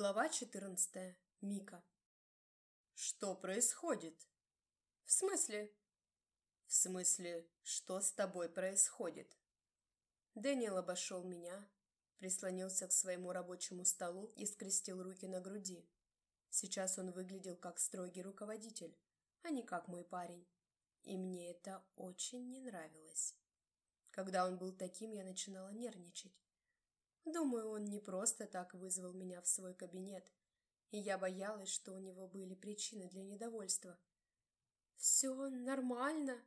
Глава 14. Мика. Что происходит? В смысле? В смысле, что с тобой происходит? Дэниел обошел меня, прислонился к своему рабочему столу и скрестил руки на груди. Сейчас он выглядел как строгий руководитель, а не как мой парень. И мне это очень не нравилось. Когда он был таким, я начинала нервничать. Думаю, он не просто так вызвал меня в свой кабинет, и я боялась, что у него были причины для недовольства. «Все нормально?»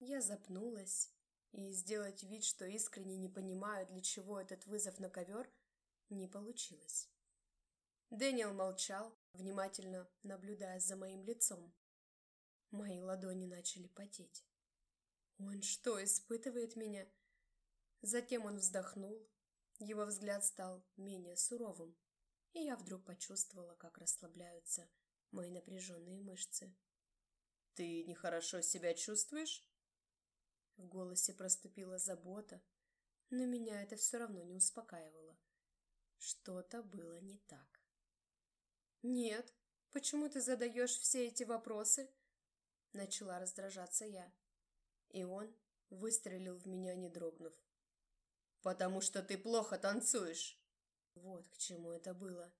Я запнулась, и сделать вид, что искренне не понимаю, для чего этот вызов на ковер, не получилось. Дэниел молчал, внимательно наблюдая за моим лицом. Мои ладони начали потеть. Он что, испытывает меня? Затем он вздохнул, его взгляд стал менее суровым, и я вдруг почувствовала, как расслабляются мои напряженные мышцы. «Ты нехорошо себя чувствуешь?» В голосе проступила забота, но меня это все равно не успокаивало. Что-то было не так. «Нет, почему ты задаешь все эти вопросы?» Начала раздражаться я. И он выстрелил в меня, не дрогнув. «Потому что ты плохо танцуешь!» Вот к чему это было.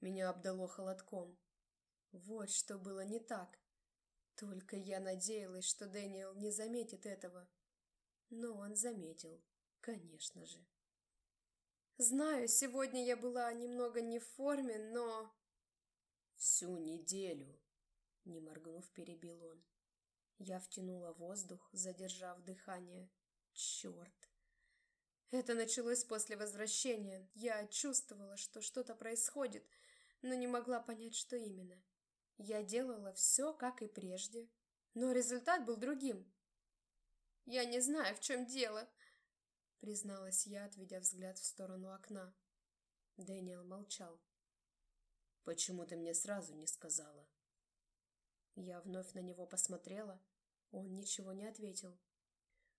Меня обдало холодком. Вот что было не так. Только я надеялась, что Дэниел не заметит этого. Но он заметил, конечно же. Знаю, сегодня я была немного не в форме, но... Всю неделю, не моргнув, перебил он. Я втянула воздух, задержав дыхание. Черт! Это началось после возвращения. Я чувствовала, что что-то происходит, но не могла понять, что именно. Я делала все, как и прежде, но результат был другим. «Я не знаю, в чем дело», — призналась я, отведя взгляд в сторону окна. Дэниел молчал. «Почему ты мне сразу не сказала?» Я вновь на него посмотрела. Он ничего не ответил.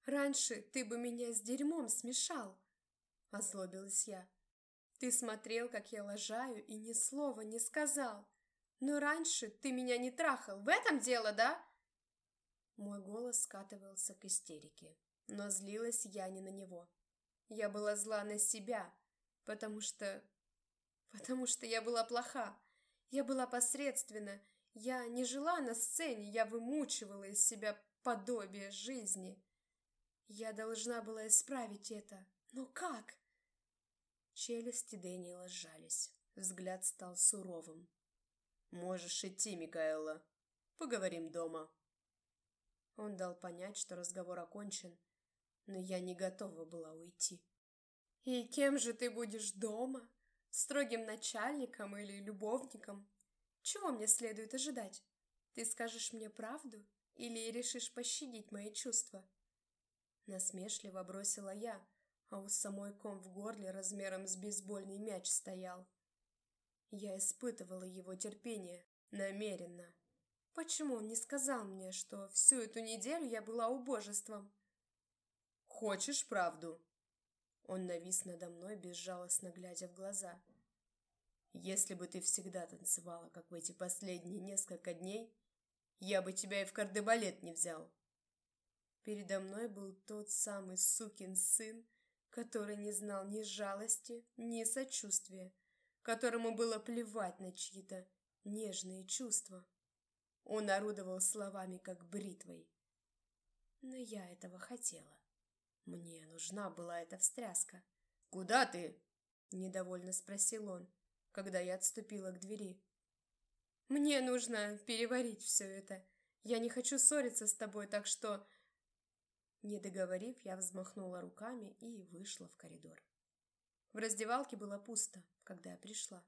Раньше ты бы меня с дерьмом смешал, озлобилась я. Ты смотрел, как я лажаю, и ни слова не сказал. Но раньше ты меня не трахал. В этом дело, да? Мой голос скатывался к истерике, но злилась я не на него. Я была зла на себя, потому что... Потому что я была плоха. Я была посредственна. Я не жила на сцене, я вымучивала из себя подобие жизни. Я должна была исправить это. Но как? Челюсти Дэниела сжались. Взгляд стал суровым. «Можешь идти, Микаэла. Поговорим дома». Он дал понять, что разговор окончен, но я не готова была уйти. «И кем же ты будешь дома? Строгим начальником или любовником? Чего мне следует ожидать? Ты скажешь мне правду или решишь пощадить мои чувства?» Насмешливо бросила я, а у самой ком в горле размером с бейсбольный мяч стоял. Я испытывала его терпение, намеренно. Почему он не сказал мне, что всю эту неделю я была убожеством? «Хочешь правду?» Он навис надо мной, безжалостно глядя в глаза. «Если бы ты всегда танцевала, как в эти последние несколько дней, я бы тебя и в кардебалет не взял. Передо мной был тот самый сукин сын, который не знал ни жалости, ни сочувствия, которому было плевать на чьи-то нежные чувства. Он орудовал словами, как бритвой. Но я этого хотела. Мне нужна была эта встряска. «Куда ты?» — недовольно спросил он, когда я отступила к двери. «Мне нужно переварить все это. Я не хочу ссориться с тобой, так что не договорив, я взмахнула руками и вышла в коридор. В раздевалке было пусто, когда я пришла.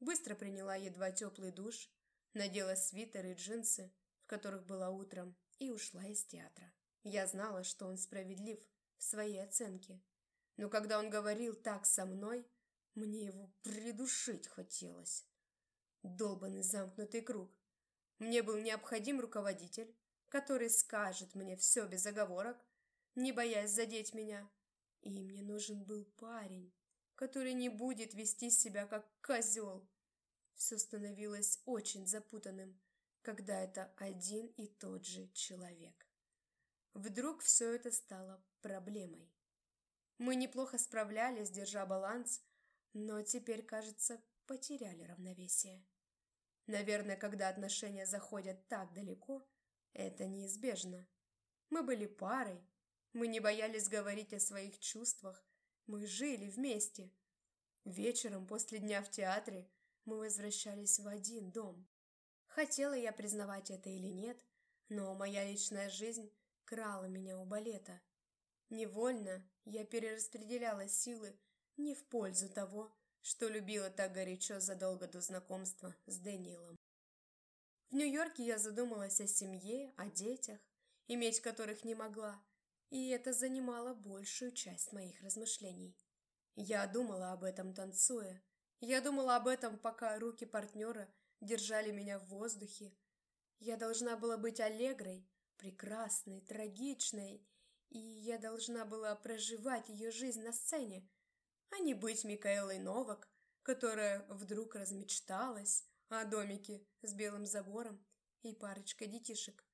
Быстро приняла едва теплый душ, надела свитер и джинсы, в которых была утром, и ушла из театра. Я знала, что он справедлив в своей оценке. Но когда он говорил так со мной, мне его придушить хотелось. Долбанный замкнутый круг. Мне был необходим руководитель, который скажет мне все без оговорок, не боясь задеть меня. И мне нужен был парень, который не будет вести себя как козел. Все становилось очень запутанным, когда это один и тот же человек. Вдруг все это стало проблемой. Мы неплохо справлялись, держа баланс, но теперь, кажется, потеряли равновесие. Наверное, когда отношения заходят так далеко, это неизбежно. Мы были парой, мы не боялись говорить о своих чувствах, мы жили вместе. Вечером после дня в театре мы возвращались в один дом. Хотела я признавать это или нет, но моя личная жизнь крала меня у балета. Невольно я перераспределяла силы не в пользу того, что любила так горячо задолго до знакомства с Дэниелом. В Нью-Йорке я задумалась о семье, о детях, иметь которых не могла, и это занимало большую часть моих размышлений. Я думала об этом танцуя, я думала об этом, пока руки партнера держали меня в воздухе. Я должна была быть аллегрой, прекрасной, трагичной, и я должна была проживать ее жизнь на сцене, а не быть Микаэлой Новак, которая вдруг размечталась о домике с белым забором и парочкой детишек.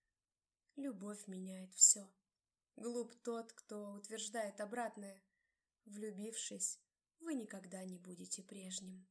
Любовь меняет все. Глуп тот, кто утверждает обратное. Влюбившись, вы никогда не будете прежним.